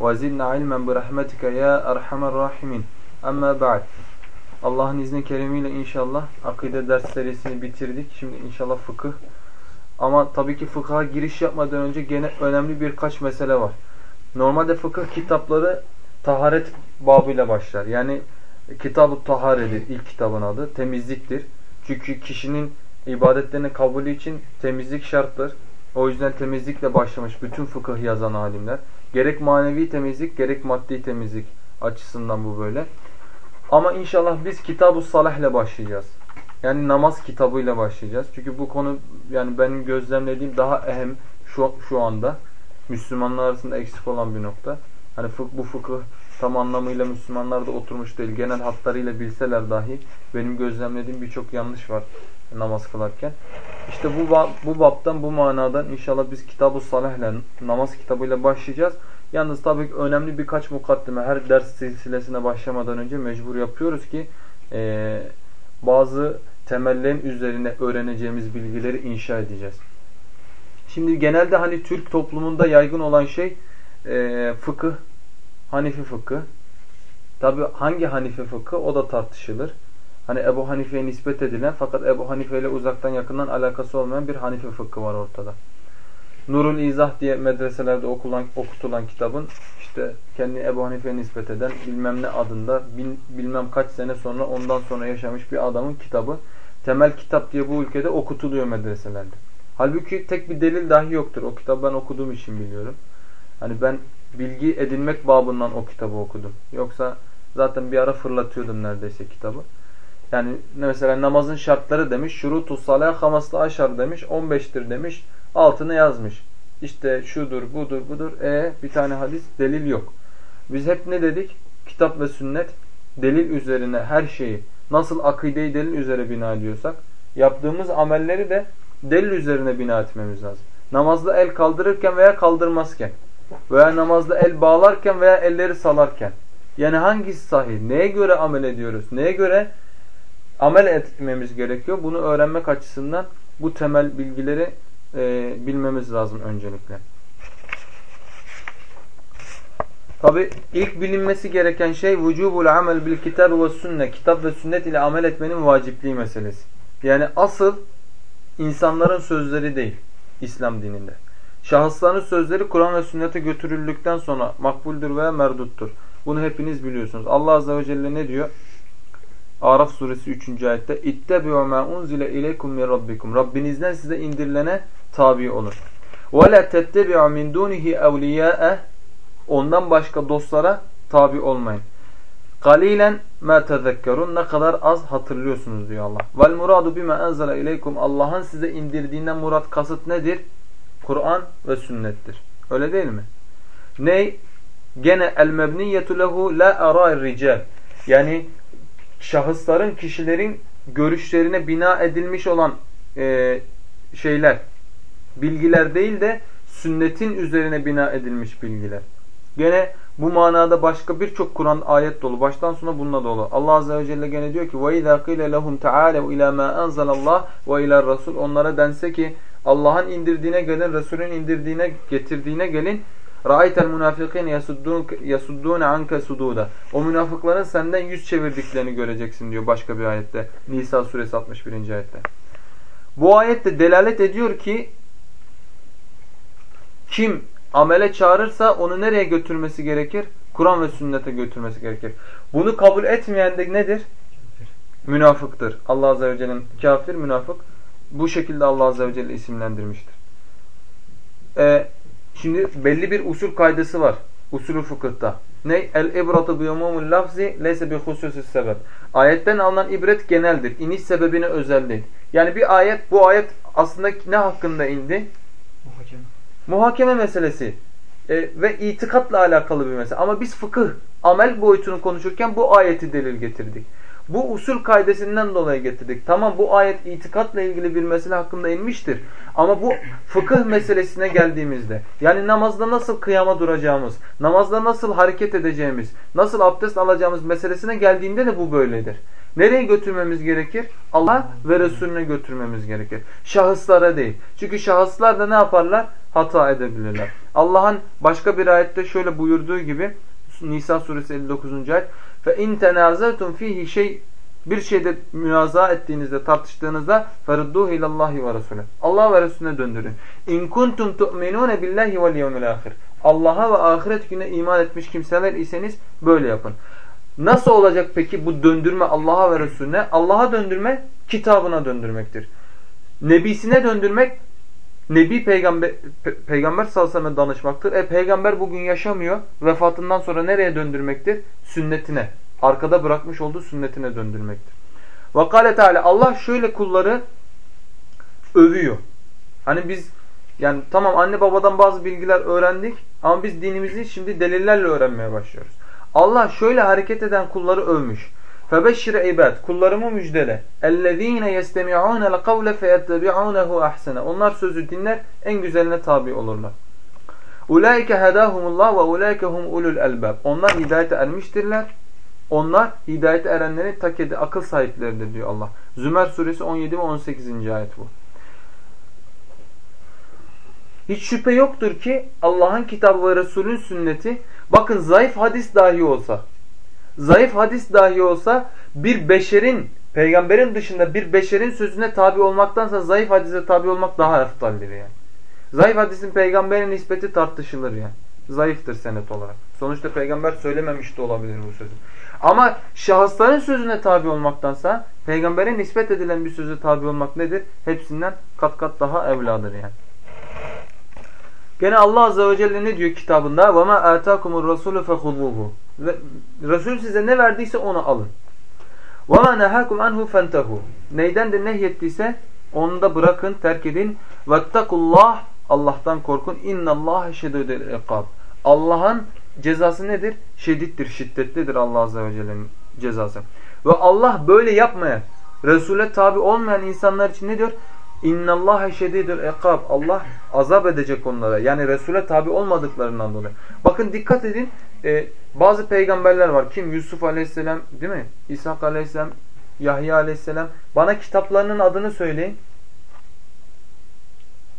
Ve zidna ilmen bi rahmetike ya erhamer rahimin. Amma ba'd. Allah'ın izni keremiyle inşallah akide ders serisini bitirdik. Şimdi inşallah fıkıh. Ama tabii ki fıkha giriş yapmadan önce gene önemli birkaç mesele var. Normalde fıkıh kitapları taharet babıyla başlar. Yani Kitab-ı Tahare'dir ilk kitabın adı. Temizliktir. Çünkü kişinin ibadetlerinin kabulü için temizlik şarttır. O yüzden temizlikle başlamış bütün fıkıh yazan alimler. Gerek manevi temizlik gerek maddi temizlik açısından bu böyle. Ama inşallah biz Kitab-ı ile başlayacağız. Yani namaz kitabıyla başlayacağız. Çünkü bu konu yani benim gözlemlediğim daha ehem şu, şu anda. Müslümanlar arasında eksik olan bir nokta. Hani fık, bu fıkıh tam anlamıyla Müslümanlarda oturmuş değil. Genel hatlarıyla bilseler dahi benim gözlemlediğim birçok yanlış var namaz kılarken. İşte bu bu baptan bu manadan inşallah biz Kitab-ı Salah'la namaz kitabıyla başlayacağız. Yalnız tabii önemli birkaç mukaddime her ders silsilesine başlamadan önce mecbur yapıyoruz ki e, bazı temellerin üzerine öğreneceğimiz bilgileri inşa edeceğiz. Şimdi genelde hani Türk toplumunda yaygın olan şey e, fıkıh, Hanifi fıkı. Tabi hangi Hanife fıkı o da tartışılır. Hani Ebu Hanife'ye nispet edilen fakat Ebu Hanife ile uzaktan yakından alakası olmayan bir Hanife fıkı var ortada. Nurul İzah diye medreselerde okulan, okutulan kitabın işte kendi Ebu Hanife'ye nispet eden bilmem ne adında bin, bilmem kaç sene sonra ondan sonra yaşamış bir adamın kitabı temel kitap diye bu ülkede okutuluyor medreselerde. Halbuki tek bir delil dahi yoktur. O kitabı ben okuduğum için biliyorum. Hani ben bilgi edinmek babından o kitabı okudum. Yoksa zaten bir ara fırlatıyordum neredeyse kitabı. Yani mesela namazın şartları demiş. Şurutu salah hamaslı aşar demiş. 15'tir demiş. Altını yazmış. İşte şudur, budur, budur. E bir tane hadis, delil yok. Biz hep ne dedik? Kitap ve sünnet delil üzerine her şeyi nasıl akideyi delil üzere bina ediyorsak yaptığımız amelleri de delil üzerine bina etmemiz lazım. Namazda el kaldırırken veya kaldırmazken veya namazda el bağlarken veya elleri salarken. Yani hangisi sahih? Neye göre amel ediyoruz? Neye göre amel etmemiz gerekiyor? Bunu öğrenmek açısından bu temel bilgileri e, bilmemiz lazım öncelikle. Tabi ilk bilinmesi gereken şey vücubul amel bil kitab ve sünnet. Kitap ve sünnet ile amel etmenin vacipliği meselesi. Yani asıl insanların sözleri değil İslam dininde. Şahısların sözleri Kur'an ve sünnete götürüldükten sonra makbuldür veya merduttur. Bunu hepiniz biliyorsunuz. Allah Azze ve Celle ne diyor? Araf suresi 3. ayette اِتَّبِعُ مَا اُنْزِلَ اِلَيْكُمْ مِنْ رَبِّكُمْ Rabbinizden size indirilene tabi olun. وَلَا تَتَّبِعُ مِنْ دُونِهِ اَوْلِيَاءَ Ondan başka dostlara tabi olmayın. Galilen ma tezekkerun ne kadar az hatırlıyorsunuz diyor Allah. Vel muradu bima enzela ileykum Allah'ın size indirdiğinden murat kasıt nedir? Kur'an ve sünnettir. Öyle değil mi? Ney? Gene el mebniyetu lehu la ara'ir rical. Yani şahısların, kişilerin görüşlerine bina edilmiş olan e, şeyler, bilgiler değil de sünnetin üzerine bina edilmiş bilgiler. Gene bu manada başka birçok Kur'an ayet dolu. Baştan sona bununla dolu. Allah Azze ve Celle gene diyor ki وَاِذَا قِيلَ لَهُمْ تَعَالَوْا اِلَى مَا أَنْزَلَ اللّٰهِ وَاِلَى الرَّسُولِ Onlara dense ki Allah'ın indirdiğine gelin, Resulün indirdiğine, getirdiğine gelin. Ra'aytel münafikin yasuddun anka sududa. O münafıkların senden yüz çevirdiklerini göreceksin diyor başka bir ayette. Nisa suresi 61. ayette. Bu ayette delalet ediyor ki kim amele çağırırsa onu nereye götürmesi gerekir? Kur'an ve sünnete götürmesi gerekir. Bunu kabul etmeyen de nedir? Münafıktır. Allah Azze ve Celle'nin kafir, münafık bu şekilde Allah Azze ve Celle isimlendirmiştir. Ee, şimdi belli bir usul kaydesi var. Usulü fıkıhta. Ne? El ibratu bi umumul lafzi leyse bi hususis sebep. Ayetten alınan ibret geneldir. İniş sebebine özel değil. Yani bir ayet, bu ayet aslında ne hakkında indi? Muhakeme. Muhakeme meselesi. e, ve itikatla alakalı bir mesele. Ama biz fıkıh, amel boyutunu konuşurken bu ayeti delil getirdik. Bu usul kaidesinden dolayı getirdik. Tamam bu ayet itikatla ilgili bir mesele hakkında inmiştir. Ama bu fıkıh meselesine geldiğimizde yani namazda nasıl kıyama duracağımız, namazda nasıl hareket edeceğimiz, nasıl abdest alacağımız meselesine geldiğinde de bu böyledir. Nereye götürmemiz gerekir? Allah ve Resulüne götürmemiz gerekir. Şahıslara değil. Çünkü şahıslar da ne yaparlar? Hata edebilirler. Allah'ın başka bir ayette şöyle buyurduğu gibi Nisa suresi 59. ayet Fe in tenazatum fihi şey bir şeyde münaza ettiğinizde, tartıştığınızda ferudduhu ilallahi ve Resulü. Allah ve Resulüne döndürün. İn kuntum tu'minune billahi vel yevmil ahir. Allah'a ve ahiret gününe iman etmiş kimseler iseniz böyle yapın. Nasıl olacak peki bu döndürme Allah'a ve Resulüne? Allah'a döndürme kitabına döndürmektir. Nebisine döndürmek Nebi peygamber, pe, peygamber sallallahu danışmaktır. E peygamber bugün yaşamıyor. Vefatından sonra nereye döndürmektir? Sünnetine. Arkada bırakmış olduğu sünnetine döndürmektir. Ve kâle Allah şöyle kulları övüyor. Hani biz yani tamam anne babadan bazı bilgiler öğrendik ama biz dinimizi şimdi delillerle öğrenmeye başlıyoruz. Allah şöyle hareket eden kulları övmüş. Febeşşir ibad. Kullarımı müjdele. Ellezîne yestemi'ûnel kavle feyettebi'ûnehu ahsene. Onlar sözü dinler, en güzeline tabi olurlar. Ulaike hedâhumullah ve ulaike hum ulul elbab. Onlar hidayete ermiştirler. Onlar hidayete erenlerin takedi akıl sahipleridir diyor Allah. Zümer suresi 17 ve 18. ayet bu. Hiç şüphe yoktur ki Allah'ın kitabı ve Resul'ün sünneti bakın zayıf hadis dahi olsa zayıf hadis dahi olsa bir beşerin peygamberin dışında bir beşerin sözüne tabi olmaktansa zayıf hadise tabi olmak daha eftaldir yani. Zayıf hadisin peygamberin nispeti tartışılır yani. Zayıftır senet olarak. Sonuçta peygamber söylememiş de olabilir bu sözü. Ama şahısların sözüne tabi olmaktansa peygambere nispet edilen bir söze tabi olmak nedir? Hepsinden kat kat daha evladır yani. Gene Allah Azze ve Celle ne diyor kitabında? وَمَا آتَاكُمُ الرَّسُولُ فَخُذُوهُ Resul size ne verdiyse onu alın. وَمَا نَهَاكُمْ عَنْهُ فَانْتَهُ Neyden de nehyettiyse onu da bırakın, terk edin. وَاتَّقُوا Allah'tan korkun. اِنَّ اللّٰهَ شَدُودِ الْاِقَابِ Allah'ın cezası nedir? Şedittir, şiddetlidir Allah Azze ve Celle'nin cezası. Ve Allah böyle yapmayan, Resul'e tabi olmayan insanlar için ne diyor? İnna Allah şedidul ikab. Allah azap edecek onlara. Yani Resul'e tabi olmadıklarından dolayı. Bakın dikkat edin. E, bazı peygamberler var. Kim? Yusuf Aleyhisselam, değil mi? İshak Aleyhisselam, Yahya Aleyhisselam. Bana kitaplarının adını söyleyin.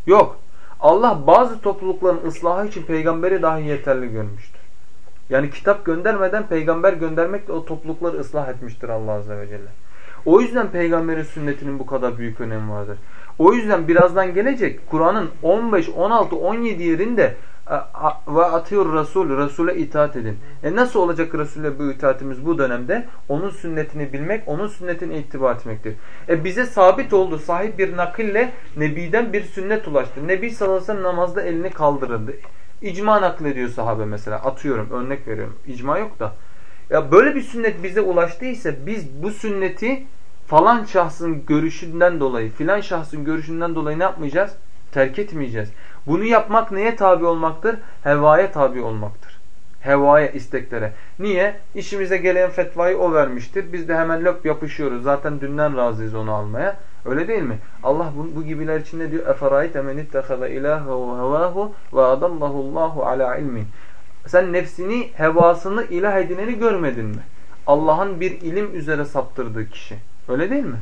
Yok. Allah bazı toplulukların ıslahı için peygamberi dahi yeterli görmüştür. Yani kitap göndermeden peygamber göndermekle o toplulukları ıslah etmiştir Allah Azze ve Celle. O yüzden peygamberin sünnetinin bu kadar büyük önemi vardır. O yüzden birazdan gelecek Kur'an'ın 15, 16, 17 yerinde ve atıyor Resul, Resul'e itaat edin. E nasıl olacak Resul'e bu itaatimiz bu dönemde? Onun sünnetini bilmek, onun sünnetine ittiba etmektir. E bize sabit oldu. Sahip bir nakille Nebi'den bir sünnet ulaştı. Nebi sallallahu namazda elini kaldırırdı. İcma naklediyor sahabe mesela. Atıyorum, örnek veriyorum. İcma yok da. Ya böyle bir sünnet bize ulaştıysa biz bu sünneti falan şahsın görüşünden dolayı, filan şahsın görüşünden dolayı ne yapmayacağız? Terk etmeyeceğiz. Bunu yapmak neye tabi olmaktır? Hevaya tabi olmaktır. Hevaya, isteklere. Niye? İşimize gelen fetvayı o vermiştir. Biz de hemen löp yapışıyoruz. Zaten dünden razıyız onu almaya. Öyle değil mi? Allah bu, bu gibiler için ne diyor? اَفَرَayْتَ مَنِ اتَّخَذَ اِلَٰهَهُ هَوَاهُ وَاَدَلَّهُ اللّٰهُ عَلَى عِلْمٍ Sen nefsini, hevasını ilah edineni görmedin mi? Allah'ın bir ilim üzere saptırdığı kişi. Öyle değil mi?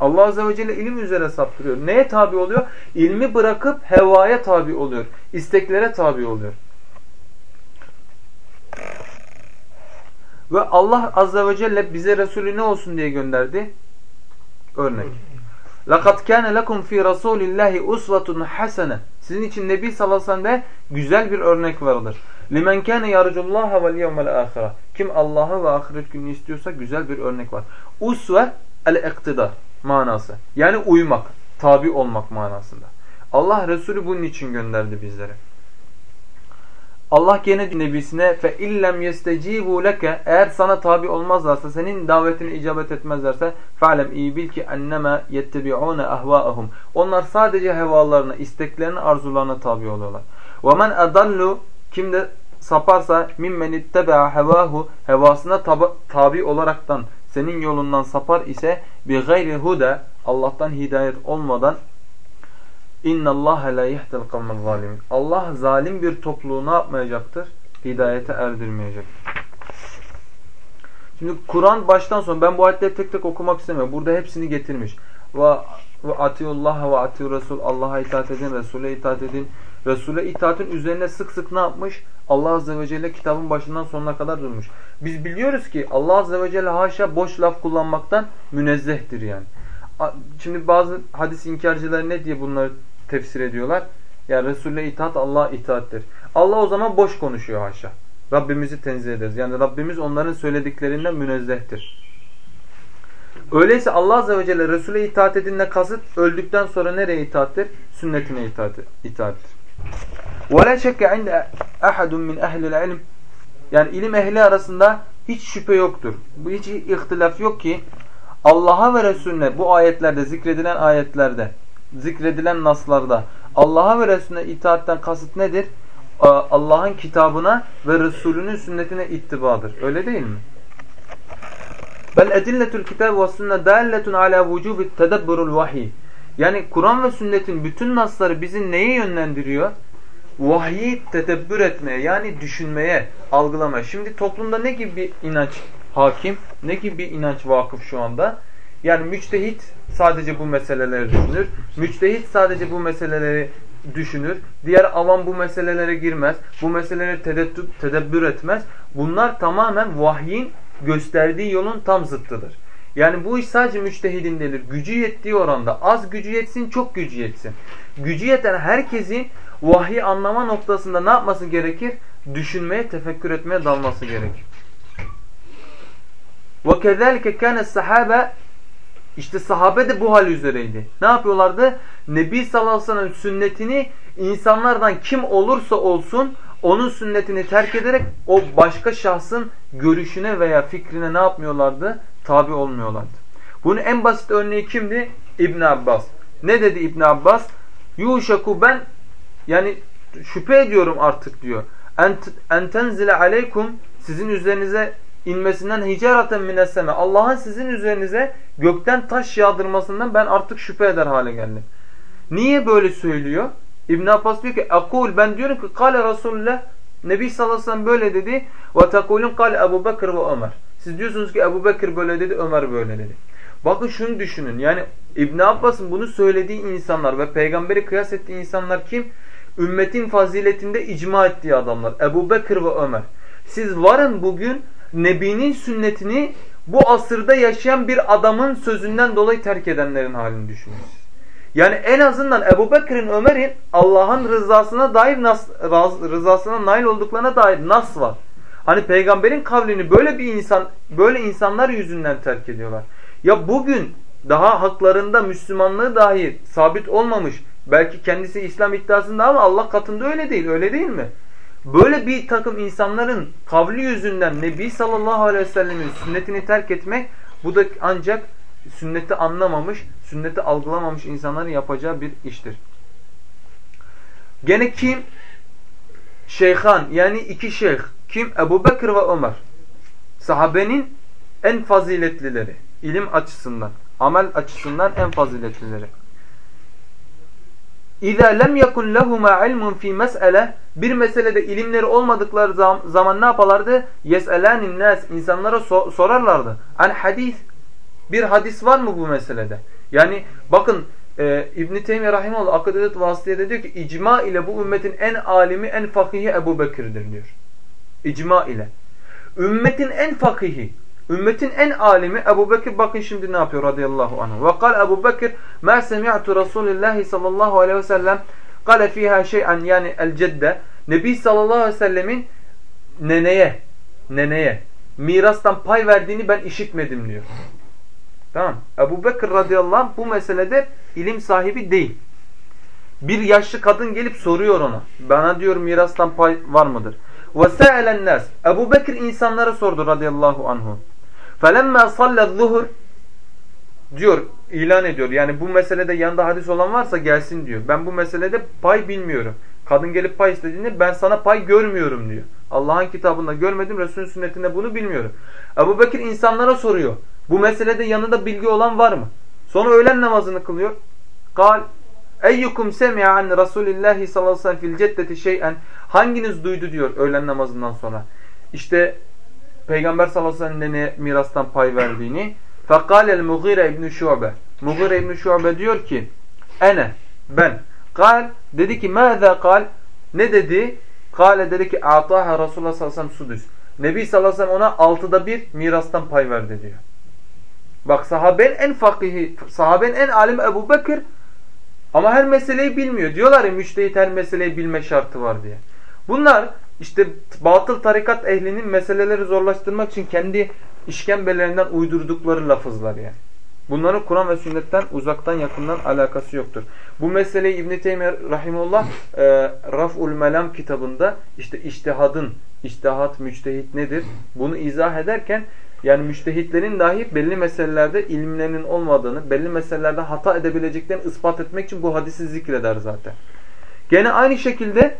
Allah Azze ve Celle ilim üzere saptırıyor. Neye tabi oluyor? İlmi bırakıp hevaya tabi oluyor. İsteklere tabi oluyor. Ve Allah Azze ve Celle bize Resulü ne olsun diye gönderdi? Örnek. لَقَدْ كَانَ لَكُمْ ف۪ي رَسُولِ اللّٰهِ اُسْوَةٌ حَسَنَةٌ Sizin için Nebi sallallahu aleyhi ve sellem güzel bir örnek vardır. لِمَنْ كَانَ يَرْجُ اللّٰهَ وَالْيَوْمَ الْآخِرَةِ Kim Allah'ı ve ahiret gününü istiyorsa güzel bir örnek var. Usve el-iktidar manası. Yani uymak, tabi olmak manasında. Allah Resulü bunun için gönderdi bizlere. Allah gene nebisine fe illem yestecibu leke eğer sana tabi olmazlarsa senin davetine icabet etmezlerse fa'lem iyi bil ki ennema yettebi'une ahvaahum. Onlar sadece hevalarına, isteklerine, arzularına tabi oluyorlar. Ve men adallu Kim de saparsa mimmen itteba hevahu hevasına tabi olaraktan senin yolundan sapar ise bi gayri huda Allah'tan hidayet olmadan inna Allah la yehdel kavmel zalimin. Allah zalim bir topluluğu ne yapmayacaktır? Hidayete erdirmeyecektir. Şimdi Kur'an baştan sona ben bu ayetleri tek tek okumak istemiyorum. Burada hepsini getirmiş. Ve ve atiullah ve atiur Resul Allah'a itaat edin, Resul'e itaat edin. Resul'e itaatin üzerine sık sık ne yapmış? Allah Azze ve Celle kitabın başından sonuna kadar durmuş. Biz biliyoruz ki Allah Azze ve Celle haşa boş laf kullanmaktan münezzehtir yani. Şimdi bazı hadis inkarcıları ne diye bunları tefsir ediyorlar? Yani Resul'e itaat Allah'a itaattir. Allah o zaman boş konuşuyor haşa. Rabbimizi tenzih ederiz. Yani Rabbimiz onların söylediklerinden münezzehtir. Öyleyse Allah Azze ve Celle Resul'e itaat edinle kasıt öldükten sonra nereye itaattir? Sünnetine itaat, itaattir. وَلَا شَكَّ عِنْدَ اَحَدٌ مِنْ اَهْلِ الْعِلْمِ Yani ilim ehli arasında hiç şüphe yoktur. Bu hiç ihtilaf yok ki Allah'a ve Resulüne bu ayetlerde zikredilen ayetlerde zikredilen naslarda Allah'a ve Resulüne itaatten kasıt nedir? Allah'ın kitabına ve Resulünün sünnetine ittibadır. Öyle değil mi? Bel edilletul kitab ve sünne dalletun ala vücubi tedebburul vahiy. Yani Kur'an ve sünnetin bütün nasları bizi neye yönlendiriyor? Vahyi tedebbür etmeye yani düşünmeye, algılamaya. Şimdi toplumda ne gibi bir inanç hakim, ne gibi bir inanç vakıf şu anda? Yani müçtehit sadece bu meseleleri düşünür. Müçtehit sadece bu meseleleri düşünür. Diğer avam bu meselelere girmez. Bu meseleleri tedebbür etmez. Bunlar tamamen vahyin gösterdiği yolun tam zıttıdır. Yani bu iş sadece müçtehidin değildir. Gücü yettiği oranda. Az gücü yetsin, çok gücü yetsin. Gücü yeten herkesi vahyi anlama noktasında ne yapması gerekir? Düşünmeye, tefekkür etmeye dalması gerekir. وَكَذَٰلِكَ كَانَ السَّحَابَ işte sahabe de bu hal üzereydi. Ne yapıyorlardı? Nebi sallallahu aleyhi ve sellem sünnetini insanlardan kim olursa olsun onun sünnetini terk ederek o başka şahsın görüşüne veya fikrine ne yapmıyorlardı? Tabi olmuyorlardı. Bunun en basit örneği kimdi? İbn Abbas. Ne dedi İbn Abbas? Yuşaku ben yani şüphe ediyorum artık diyor. En tenzile aleykum sizin üzerinize inmesinden hicaraten minesseme. Allah'ın sizin üzerinize gökten taş yağdırmasından ben artık şüphe eder hale geldim. Niye böyle söylüyor? İbn Abbas diyor ki akul ben diyorum ki kale Resulullah Nebi sallallahu aleyhi böyle dedi ve takulun kale Ebu Bekir ve Ömer. Siz diyorsunuz ki Ebu Bekir böyle dedi, Ömer böyle dedi. Bakın şunu düşünün. Yani İbn Abbas'ın bunu söylediği insanlar ve peygamberi kıyas ettiği insanlar kim? Ümmetin faziletinde icma ettiği adamlar. Ebu Bekir ve Ömer. Siz varın bugün Nebi'nin sünnetini bu asırda yaşayan bir adamın sözünden dolayı terk edenlerin halini düşünün. Yani en azından Ebu Bekir'in Ömer'in Allah'ın rızasına dair nas, rızasına nail olduklarına dair nas var. Hani peygamberin kavlini böyle bir insan böyle insanlar yüzünden terk ediyorlar. Ya bugün daha haklarında Müslümanlığı dahi sabit olmamış. Belki kendisi İslam iddiasında ama Allah katında öyle değil. Öyle değil mi? Böyle bir takım insanların kavli yüzünden Nebi sallallahu aleyhi ve sellemin sünnetini terk etmek bu da ancak sünneti anlamamış, sünneti algılamamış insanların yapacağı bir iştir. Gene kim? Şeyhan yani iki şeyh. Kim? Ebu Bekir ve Ömer. Sahabenin en faziletlileri. ilim açısından, amel açısından en faziletlileri. İza lem yekun lehuma ilmun fi mes'ele bir meselede ilimleri olmadıkları zaman ne yaparlardı? Yes'elanin nas insanlara sorarlardı. An hadis bir hadis var mı bu meselede? Yani bakın e, İbn-i Teymiye Rahimahullah Akadedet Vasıtiye'de diyor ki icma ile bu ümmetin en alimi en fakihi Ebu Bekir'dir diyor. İcma ile. Ümmetin en fakihi, Ümmetin en alimi Ebu Bekir bakın şimdi ne yapıyor radıyallahu anh. Ve kal Ebu Bekir ma semi'tu Resulillahi sallallahu aleyhi ve sellem kale fiha şey'en yani el cedde. Nebi sallallahu aleyhi ve sellemin neneye, neneye mirastan pay verdiğini ben işitmedim diyor. Tamam. Ebu Bekir radıyallahu anh bu meselede ilim sahibi değil. Bir yaşlı kadın gelip soruyor ona. Bana diyor mirastan pay var mıdır? Ve se'elen nas. Ebu Bekir insanlara sordu radıyallahu anhu. فَلَمَّا صَلَّ الظُّهُرِ diyor, ilan ediyor. Yani bu meselede yanında hadis olan varsa gelsin diyor. Ben bu meselede pay bilmiyorum. Kadın gelip pay istediğinde ben sana pay görmüyorum diyor. Allah'ın kitabında görmedim, Resulün sünnetinde bunu bilmiyorum. Ebu Bekir insanlara soruyor. Bu meselede yanında bilgi olan var mı? Sonra öğlen namazını kılıyor. Kal Eyyukum semi'a an Resulillahi sallallahu aleyhi ve sellem fil ceddeti şey'en Hanginiz duydu diyor öğlen namazından sonra. İşte Peygamber sallallahu aleyhi ve sellem ne mirastan pay verdiğini. Fekal Mughire ibn Şu'be. Mughire ibn Şu'be diyor ki ene ben. Kal dedi ki mâzâ kal ne dedi? Kale dedi ki ataha Resulullah sallallahu aleyhi ve sellem sudüs. Nebi sallallahu aleyhi ve sellem ona altıda bir mirastan pay verdi diyor. Bak sahabenin en fakihi, sahabenin en alim Ebu Bekir ama her meseleyi bilmiyor. Diyorlar ya müştehit her meseleyi bilme şartı var diye. Bunlar işte batıl tarikat ehlinin meseleleri zorlaştırmak için kendi işkembelerinden uydurdukları lafızlar yani. Bunların Kur'an ve sünnetten uzaktan yakından alakası yoktur. Bu meseleyi İbn-i Teymiye Rahimullah e, Raf'ul Melam kitabında işte iştihadın, iştihat, müçtehit nedir? Bunu izah ederken yani müştehitlerin dahi belli meselelerde ilimlerinin olmadığını, belli meselelerde hata edebileceklerini ispat etmek için bu hadisi zikreder zaten. Gene aynı şekilde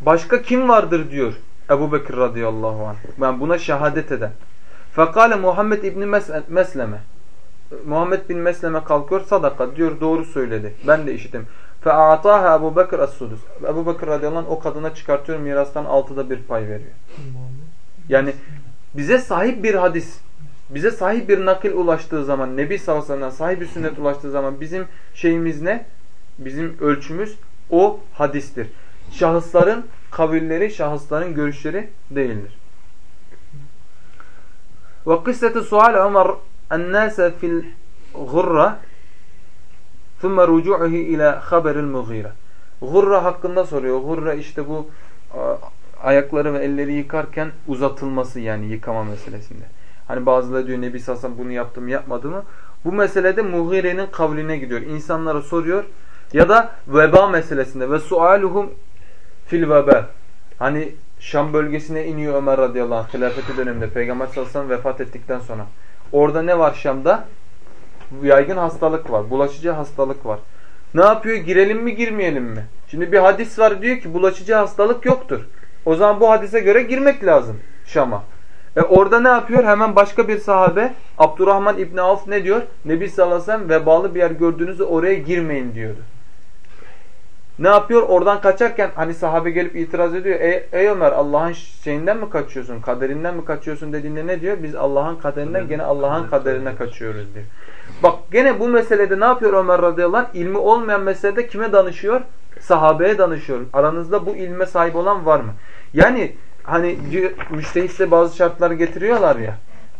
başka kim vardır diyor Ebu Bekir radıyallahu anh. Ben buna şehadet eden. Fekale Muhammed İbni Mesleme. Muhammed bin Mesleme kalkıyor sadaka diyor doğru söyledi. Ben de işitim. Fe'ataha Ebu Bekir as-sudus. Ebu Bekir radıyallahu anh o kadına çıkartıyor mirastan altıda bir pay veriyor. Yani bize sahip bir hadis, bize sahip bir nakil ulaştığı zaman, Nebi sallallahu aleyhi ve sahip bir sünnet ulaştığı zaman bizim şeyimiz ne? Bizim ölçümüz o hadistir şahısların kavilleri, şahısların görüşleri değildir. Ve kısseti sual Ömer ennâse fil gurra thumme rucu'uhi ila haberil mughira. Gurra hakkında soruyor. Gurra işte bu e, ayakları ve elleri yıkarken uzatılması yani yıkama meselesinde. Hani bazıları diyor Nebi Sassan bunu yaptım yapmadı mı? Bu meselede Mughire'nin kavline gidiyor. İnsanlara soruyor. Ya da veba meselesinde ve sualuhum fil veba. Hani Şam bölgesine iniyor Ömer radıyallahu anh hilafeti döneminde Peygamber sallallahu aleyhi ve sellem vefat ettikten sonra. Orada ne var Şam'da? Yaygın hastalık var. Bulaşıcı hastalık var. Ne yapıyor? Girelim mi girmeyelim mi? Şimdi bir hadis var diyor ki bulaşıcı hastalık yoktur. O zaman bu hadise göre girmek lazım Şam'a. E orada ne yapıyor? Hemen başka bir sahabe Abdurrahman İbni Avf ne diyor? Nebi sallallahu aleyhi ve sellem vebalı bir yer gördüğünüzde oraya girmeyin diyordu. Ne yapıyor? Oradan kaçarken hani sahabe gelip itiraz ediyor. Ey, ey Ömer Allah'ın şeyinden mi kaçıyorsun? Kaderinden mi kaçıyorsun dediğinde ne diyor? Biz Allah'ın kaderinden gene Allah'ın kaderine kaçıyoruz diyor. Bak gene bu meselede ne yapıyor Ömer radıyallahu anh? İlmi olmayan meselede kime danışıyor? Sahabeye danışıyor. Aranızda bu ilme sahip olan var mı? Yani hani müştehitse bazı şartlar getiriyorlar ya.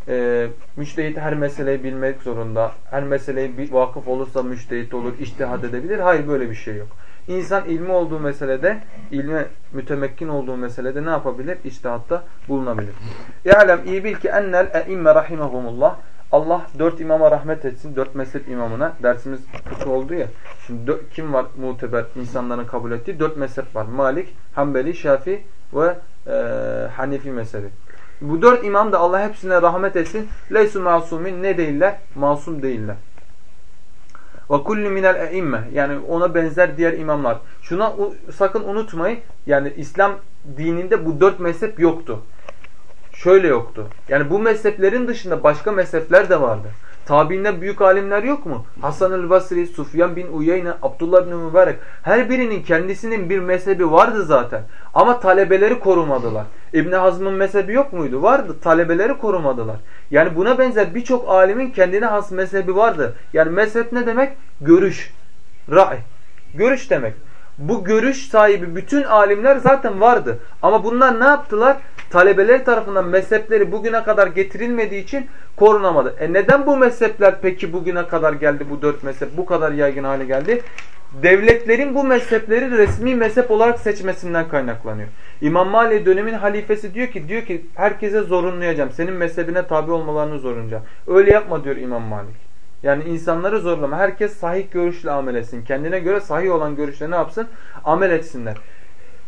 E, müştehit her meseleyi bilmek zorunda. Her meseleye bir vakıf olursa müştehit olur, iştihad edebilir. Hayır böyle bir şey yok. İnsan ilmi olduğu meselede, ilme mütemekkin olduğu meselede ne yapabilir? İştihatta bulunabilir. Ya'lem iyi bil ki ennel e'imme rahimahumullah. Allah dört imama rahmet etsin. Dört mezhep imamına. Dersimiz fıkıh oldu ya. Şimdi dört, kim var muteber insanların kabul ettiği? Dört mezhep var. Malik, Hanbeli, Şafi ve e, Hanefi mezhebi. Bu dört imam da Allah hepsine rahmet etsin. Leysu masumin ne değiller? Masum değiller. Ve kullu minel eimme yani ona benzer diğer imamlar. Şuna sakın unutmayın. Yani İslam dininde bu dört mezhep yoktu. Şöyle yoktu. Yani bu mezheplerin dışında başka mezhepler de vardı. Tabiinden büyük alimler yok mu? Hasan el Basri, Sufyan bin Uyeyne, Abdullah bin Mübarek. Her birinin kendisinin bir mezhebi vardı zaten. Ama talebeleri korumadılar. İbn Hazm'ın mezhebi yok muydu? Vardı. Talebeleri korumadılar. Yani buna benzer birçok alimin kendine has mezhebi vardı. Yani mezhep ne demek? Görüş. Ray. Görüş demek. Bu görüş sahibi bütün alimler zaten vardı. Ama bunlar ne yaptılar? Talebeler tarafından mezhepleri bugüne kadar getirilmediği için korunamadı. E neden bu mezhepler peki bugüne kadar geldi bu dört mezhep bu kadar yaygın hale geldi? Devletlerin bu mezhepleri resmi mezhep olarak seçmesinden kaynaklanıyor. İmam Mali dönemin halifesi diyor ki diyor ki herkese zorunlayacağım. Senin mezhebine tabi olmalarını zorunlayacağım. Öyle yapma diyor İmam Malik. Yani insanları zorlama. Herkes sahih görüşle amel etsin. Kendine göre sahih olan görüşle ne yapsın? Amel etsinler.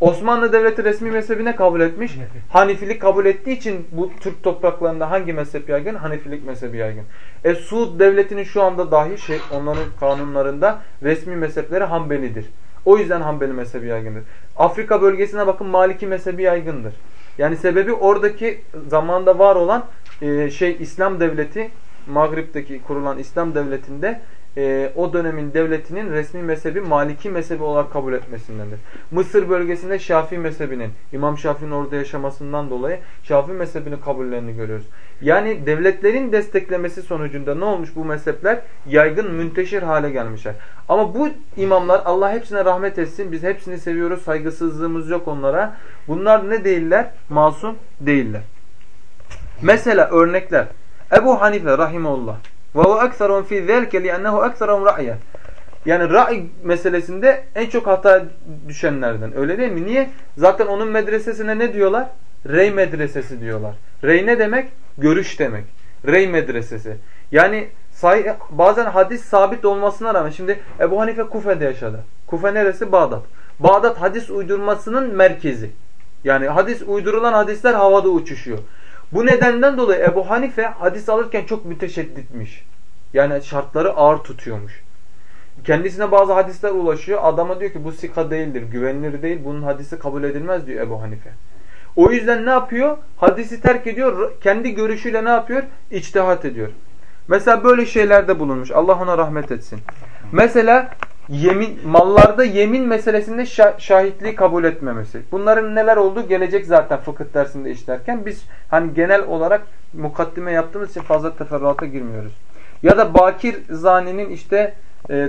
Osmanlı Devleti resmi mezhebine kabul etmiş. Hanifilik kabul ettiği için bu Türk topraklarında hangi mezhep yaygın? Hanifilik mezhebi yaygın. E Suud Devleti'nin şu anda dahi şey onların kanunlarında resmi mezhepleri Hanbelidir. O yüzden Hanbeli mezhebi yaygındır. Afrika bölgesine bakın Maliki mezhebi yaygındır. Yani sebebi oradaki zamanda var olan e, şey İslam devleti, Maghrib'deki kurulan İslam devletinde e, o dönemin devletinin resmi mezhebi Maliki mezhebi olarak kabul etmesindendir. Mısır bölgesinde Şafii mezhebinin, İmam Şafii'nin orada yaşamasından dolayı Şafii mezhebini kabullerini görüyoruz. Yani devletlerin desteklemesi sonucunda ne olmuş bu mezhepler? Yaygın, münteşir hale gelmişler. Ama bu imamlar Allah hepsine rahmet etsin. Biz hepsini seviyoruz. Saygısızlığımız yok onlara. Bunlar ne değiller? Masum değiller. Mesela örnekler. Ebu Hanife rahimullah ve huve ekserun fi zelke li'ennehu ekserun ra'yen. Yani ra'i meselesinde en çok hata düşenlerden. Öyle değil mi? Niye? Zaten onun medresesine ne diyorlar? Rey medresesi diyorlar. Rey ne demek? Görüş demek. Rey medresesi. Yani bazen hadis sabit olmasına rağmen şimdi Ebu Hanife Kufe'de yaşadı. Kufe neresi? Bağdat. Bağdat hadis uydurmasının merkezi. Yani hadis uydurulan hadisler havada uçuşuyor. Bu nedenden dolayı Ebu Hanife hadis alırken çok müteşedditmiş. Yani şartları ağır tutuyormuş. Kendisine bazı hadisler ulaşıyor. Adama diyor ki bu sika değildir, güvenilir değil. Bunun hadisi kabul edilmez diyor Ebu Hanife. O yüzden ne yapıyor? Hadisi terk ediyor. Kendi görüşüyle ne yapıyor? İçtihat ediyor. Mesela böyle şeylerde bulunmuş. Allah ona rahmet etsin. Mesela yemin mallarda yemin meselesinde şahitliği kabul etmemesi. Bunların neler olduğu gelecek zaten fıkıh dersinde işlerken biz hani genel olarak mukaddime yaptığımız için fazla teferruata girmiyoruz. Ya da bakir zaninin işte e,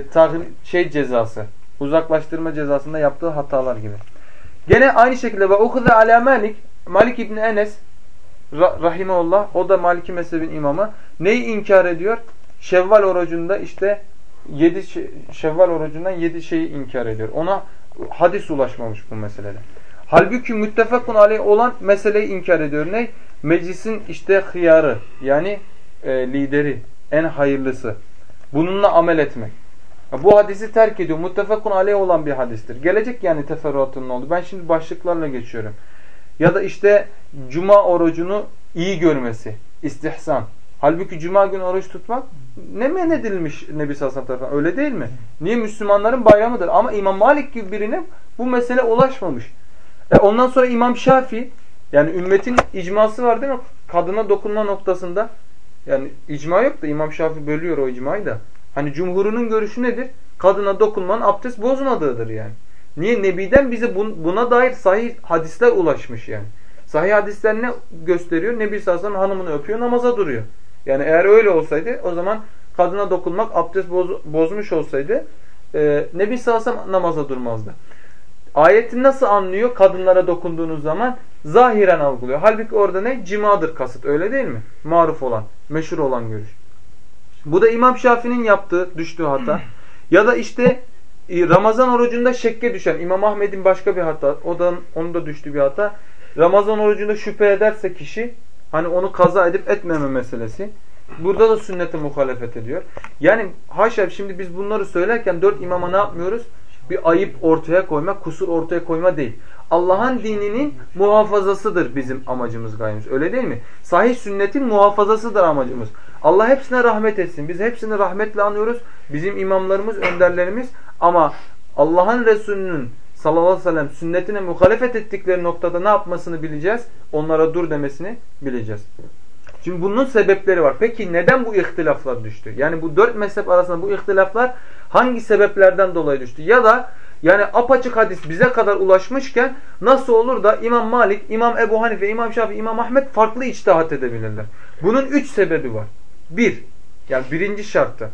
şey cezası, uzaklaştırma cezasında yaptığı hatalar gibi. Gene aynı şekilde ve okuza ala Malik, Malik İbni Enes rahimeullah o da Maliki mezhebin imamı neyi inkar ediyor? Şevval orucunda işte 7 Şevval orucundan 7 şeyi inkar ediyor. Ona hadis ulaşmamış bu meselede. Halbuki müttefakun aleyh olan meseleyi inkar ediyor. Ne? Meclisin işte hıyarı yani e, lideri, en hayırlısı. Bununla amel etmek. Bu hadisi terk ediyor. Muttefakun aleyh olan bir hadistir. Gelecek yani teferruatının oldu. Ben şimdi başlıklarla geçiyorum. Ya da işte cuma orucunu iyi görmesi. istihsan. Halbuki cuma günü oruç tutmak ne men edilmiş Nebi Sallallahu tarafından? Öyle değil mi? Niye? Müslümanların bayramıdır. Ama İmam Malik gibi birine bu mesele ulaşmamış. E ondan sonra İmam Şafi yani ümmetin icması var değil mi? Kadına dokunma noktasında. Yani icma yok da İmam Şafi bölüyor o icmayı da. Hani cumhurunun görüşü nedir? Kadına dokunmanın abdest bozmadığıdır yani. Niye? Nebi'den bize buna dair sahih hadisler ulaşmış yani. Sahih hadisler ne gösteriyor? Nebi sallallahu hanımını öpüyor, namaza duruyor. Yani eğer öyle olsaydı o zaman kadına dokunmak abdest boz, bozmuş olsaydı e, Nebi sallallahu namaza durmazdı. Ayeti nasıl anlıyor kadınlara dokunduğunuz zaman? Zahiren algılıyor. Halbuki orada ne? Cimadır kasıt öyle değil mi? Maruf olan, meşhur olan görüş. Bu da İmam Şafii'nin yaptığı, düştüğü hata. Ya da işte e, Ramazan orucunda şekke düşen İmam Ahmet'in başka bir hata, o da onun da düştüğü bir hata. Ramazan orucunda şüphe ederse kişi hani onu kaza edip etmeme meselesi. Burada da sünnete muhalefet ediyor. Yani haşa şimdi biz bunları söylerken dört imama ne yapmıyoruz? Bir ayıp ortaya koyma, kusur ortaya koyma değil. Allah'ın dininin muhafazasıdır bizim amacımız gayemiz. Öyle değil mi? Sahih sünnetin muhafazasıdır amacımız. Allah hepsine rahmet etsin. Biz hepsini rahmetle anıyoruz. Bizim imamlarımız, önderlerimiz ama Allah'ın Resulü'nün sallallahu aleyhi ve sellem sünnetine muhalefet ettikleri noktada ne yapmasını bileceğiz? Onlara dur demesini bileceğiz. Şimdi bunun sebepleri var. Peki neden bu ihtilaflar düştü? Yani bu dört mezhep arasında bu ihtilaflar hangi sebeplerden dolayı düştü? Ya da yani apaçık hadis bize kadar ulaşmışken nasıl olur da İmam Malik, İmam Ebu Hanife, İmam Şafii, İmam Ahmet farklı içtihat edebilirler? Bunun üç sebebi var. Bir, yani birinci şartı.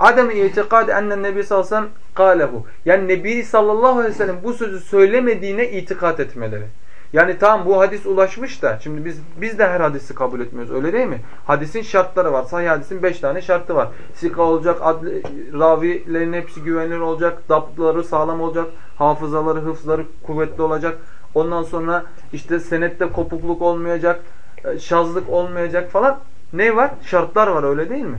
Adem itikad ennen nebi sallallahu aleyhi ve sellem kâlehu. Yani Nebi sallallahu aleyhi ve sellem bu sözü söylemediğine itikat etmeleri. Yani tamam bu hadis ulaşmış da şimdi biz biz de her hadisi kabul etmiyoruz öyle değil mi? Hadisin şartları var. Sahih hadisin beş tane şartı var. Sika olacak, adli, ravilerin hepsi güvenilir olacak, daptları sağlam olacak, hafızaları, hıfzları kuvvetli olacak. Ondan sonra işte senette kopukluk olmayacak, e, şazlık olmayacak falan. Ne var? Şartlar var öyle değil mi?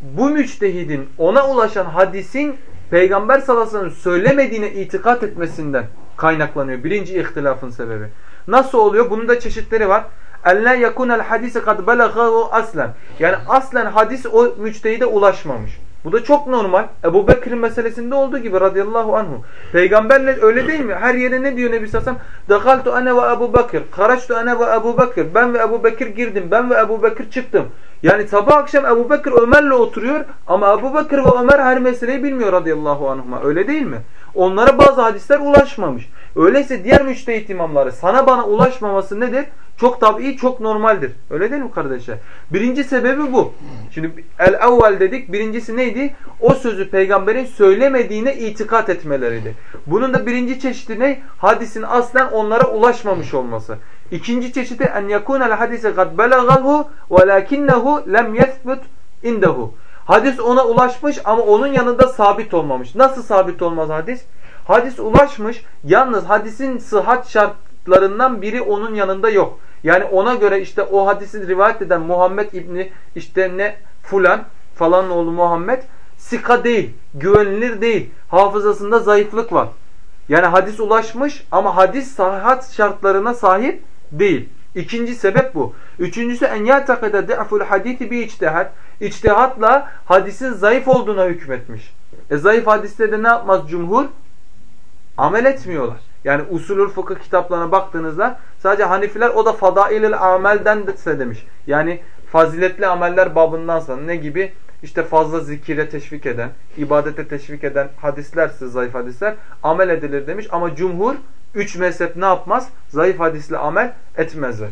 Bu müçtehidin ona ulaşan hadisin Peygamber sallallahu aleyhi ve sellem söylemediğine itikat etmesinden kaynaklanıyor. Birinci ihtilafın sebebi. Nasıl oluyor? Bunun da çeşitleri var. اَلَّا يَكُنَ الْحَدِيسِ قَدْ بَلَغَهُ aslen. Yani aslen hadis o müçtehide ulaşmamış. Bu da çok normal. Ebu Bekir'in meselesinde olduğu gibi radıyallahu anhu. Peygamberle öyle değil mi? Her yere ne diyor Nebi Sassam? Dekaltu ene ve Ebu Bekir. Karaçtu ene ve Ebu Bekir. Ben ve Ebu Bekir girdim. Ben ve Ebu Bekir çıktım. Yani sabah akşam Ebu Bekir Ömer'le oturuyor ama Ebu Bekir ve Ömer her meseleyi bilmiyor radıyallahu anhuma. Öyle değil mi? Onlara bazı hadisler ulaşmamış. Öyleyse diğer müştehit imamları sana bana ulaşmaması nedir? Çok tabii, çok normaldir. Öyle değil mi kardeşler? Birinci sebebi bu. Şimdi el-evvel dedik. Birincisi neydi? O sözü peygamberin söylemediğine itikat etmeleridir. Bunun da birinci çeşidi ne? Hadisin aslen onlara ulaşmamış olması. İkinci çeşidi en yakunel hadise kad belagahu velakinnehu lem yethbut indehu. Hadis ona ulaşmış ama onun yanında sabit olmamış. Nasıl sabit olmaz hadis? Hadis ulaşmış yalnız hadisin sıhhat şartlarından biri onun yanında yok. Yani ona göre işte o hadisi rivayet eden Muhammed İbni işte ne fulan falan oğlu Muhammed sika değil, güvenilir değil. Hafızasında zayıflık var. Yani hadis ulaşmış ama hadis sahat şartlarına sahip değil. İkinci sebep bu. Üçüncüsü en yatakada de'ful hadisi bir içtihat. İçtihatla hadisin zayıf olduğuna hükmetmiş. E zayıf hadiste de ne yapmaz cumhur? Amel etmiyorlar. Yani usulül fıkıh kitaplarına baktığınızda sadece Hanifiler o da fadailil amelden de demiş. Yani faziletli ameller babındansa ne gibi? İşte fazla zikire teşvik eden, ibadete teşvik eden hadislerse zayıf hadisler amel edilir demiş. Ama cumhur üç mezhep ne yapmaz? Zayıf hadisle amel etmezler.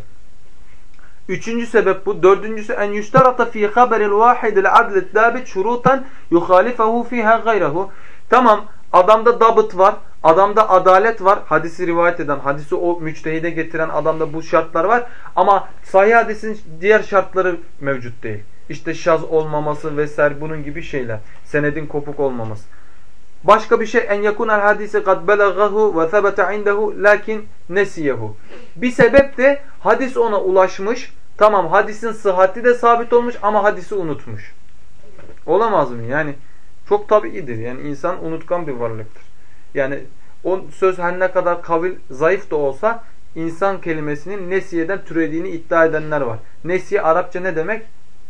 Üçüncü sebep bu. Dördüncüsü en yüşterata fi haberil vahidil adlet dabit şurutan yuhalifehu fiha gayrehu. Tamam adamda dabıt var. Adamda adalet var. Hadisi rivayet eden, hadisi o müçtehide getiren adamda bu şartlar var. Ama sahih hadisin diğer şartları mevcut değil. İşte şaz olmaması vesaire bunun gibi şeyler. Senedin kopuk olmaması. Başka bir şey en yakunel hadise kad belagahu ve sebete indehu lakin nesiyehu. Bir sebep de hadis ona ulaşmış. Tamam hadisin sıhhati de sabit olmuş ama hadisi unutmuş. Olamaz mı? Yani çok tabiidir. Yani insan unutkan bir varlıktır. Yani o söz her ne kadar kavil zayıf da olsa insan kelimesinin nesiyeden türediğini iddia edenler var. Nesiye Arapça ne demek?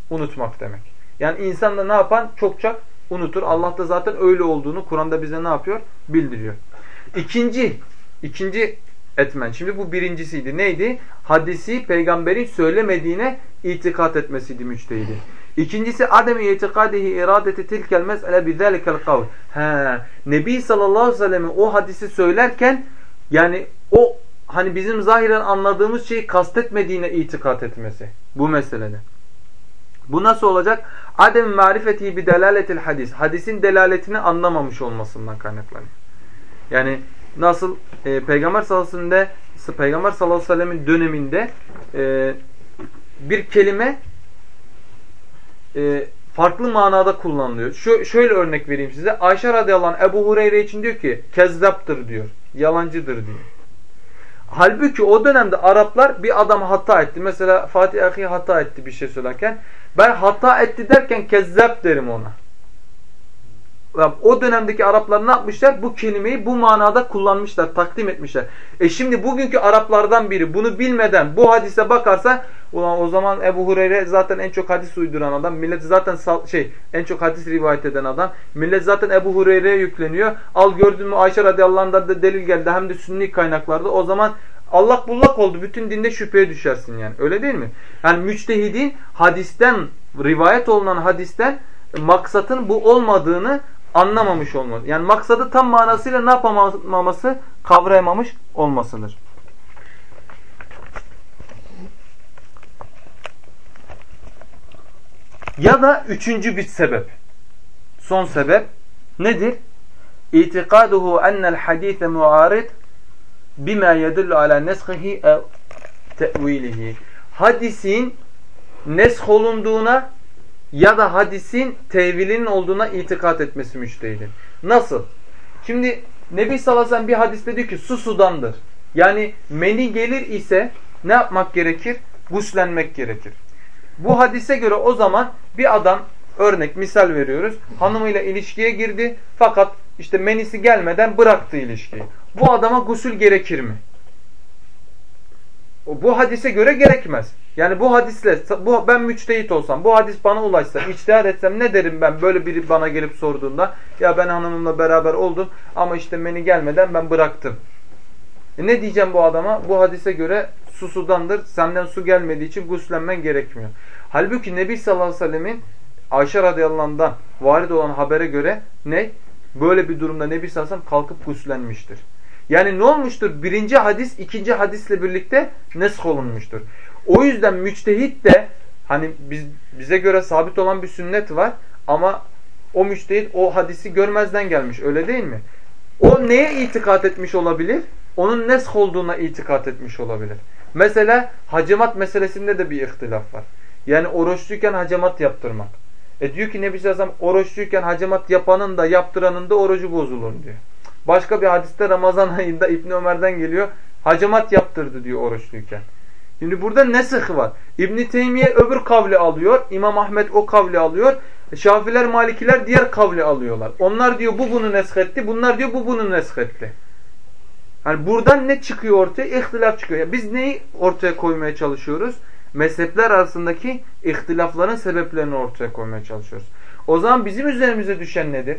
Unutmak demek. Yani insan da ne yapan? Çokça unutur. Allah da zaten öyle olduğunu Kur'an'da bize ne yapıyor? Bildiriyor. İkinci, ikinci etmen. Şimdi bu birincisiydi. Neydi? Hadisi peygamberin söylemediğine itikat etmesiydi müçtehidi. İkincisi adem itikadihi iradeti tilkel mes'ele bizalikel kavl. He, Nebi sallallahu aleyhi ve sellem'in o hadisi söylerken yani o hani bizim zahiren anladığımız şeyi kastetmediğine itikat etmesi bu meselede. Bu nasıl olacak? Adem marifeti bi delaletil hadis. Hadisin delaletini anlamamış olmasından kaynaklanıyor. Yani nasıl e, Peygamber sallallahu aleyhi ve sellem'in döneminde e, bir kelime e, farklı manada kullanılıyor. Şu, şöyle örnek vereyim size. Ayşe radıyallahu anh Ebu Hureyre için diyor ki kezzaptır diyor. Yalancıdır diyor. Halbuki o dönemde Araplar bir adam hata etti. Mesela Fatih Ahi hata etti bir şey söylerken. Ben hata etti derken kezzap derim ona. O dönemdeki Araplar ne yapmışlar? Bu kelimeyi bu manada kullanmışlar, takdim etmişler. E şimdi bugünkü Araplardan biri bunu bilmeden bu hadise bakarsa ulan o zaman Ebu Hureyre zaten en çok hadis uyduran adam. Millet zaten şey en çok hadis rivayet eden adam. Millet zaten Ebu Hureyre'ye yükleniyor. Al gördün mü Ayşe radıyallahu anh'dan da delil geldi. Hem de sünni kaynaklarda. O zaman Allah bullak oldu. Bütün dinde şüpheye düşersin yani. Öyle değil mi? Yani müçtehidin hadisten, rivayet olunan hadisten maksatın bu olmadığını anlamamış olması. Yani maksadı tam manasıyla ne yapamaması? Kavrayamamış olmasıdır. Ya da üçüncü bir sebep. Son sebep nedir? İtikaduhu ennel hadise muarid bima yedullu ala neshihi ev te'vilihi. Hadisin nesh olunduğuna ya da hadisin tevilinin olduğuna itikat etmesi müçtehidin. Nasıl? Şimdi Nebi sallallahu bir hadiste diyor ki su sudandır. Yani meni gelir ise ne yapmak gerekir? Guslenmek gerekir. Bu hadise göre o zaman bir adam örnek misal veriyoruz. Hanımıyla ilişkiye girdi fakat işte menisi gelmeden bıraktı ilişkiyi. Bu adama gusül gerekir mi? Bu hadise göre gerekmez. Yani bu hadisle bu ben müçtehit olsam, bu hadis bana ulaşsa, içtihad etsem ne derim ben böyle biri bana gelip sorduğunda? Ya ben hanımımla beraber oldum ama işte beni gelmeden ben bıraktım. E ne diyeceğim bu adama? Bu hadise göre su sudandır. Senden su gelmediği için guslenmen gerekmiyor. Halbuki Nebi sallallahu aleyhi ve sellemin Ayşe radıyallahu anh'dan varid olan habere göre ne? Böyle bir durumda Nebi sallallahu aleyhi ve sellem kalkıp guslenmiştir. Yani ne olmuştur? Birinci hadis ikinci hadisle birlikte nesk olunmuştur. O yüzden müçtehit de hani biz, bize göre sabit olan bir sünnet var ama o müçtehit o hadisi görmezden gelmiş öyle değil mi? O neye itikat etmiş olabilir? Onun nesk olduğuna itikat etmiş olabilir. Mesela hacamat meselesinde de bir ihtilaf var. Yani oruçluyken hacamat yaptırmak. E diyor ki Nebi Sallallahu oruçluyken hacamat yapanın da yaptıranın da orucu bozulur diyor. Başka bir hadiste Ramazan ayında İbn Ömer'den geliyor. Hacamat yaptırdı diyor oruçluyken. Şimdi burada ne sıhı var? İbn Teymiye öbür kavli alıyor. İmam Ahmet o kavli alıyor. Şafiler, Malikiler diğer kavli alıyorlar. Onlar diyor bu bunu neshetti. Bunlar diyor bu bunu neshetti. Yani buradan ne çıkıyor ortaya? İhtilaf çıkıyor. Yani biz neyi ortaya koymaya çalışıyoruz? Mezhepler arasındaki ihtilafların sebeplerini ortaya koymaya çalışıyoruz. O zaman bizim üzerimize düşen nedir?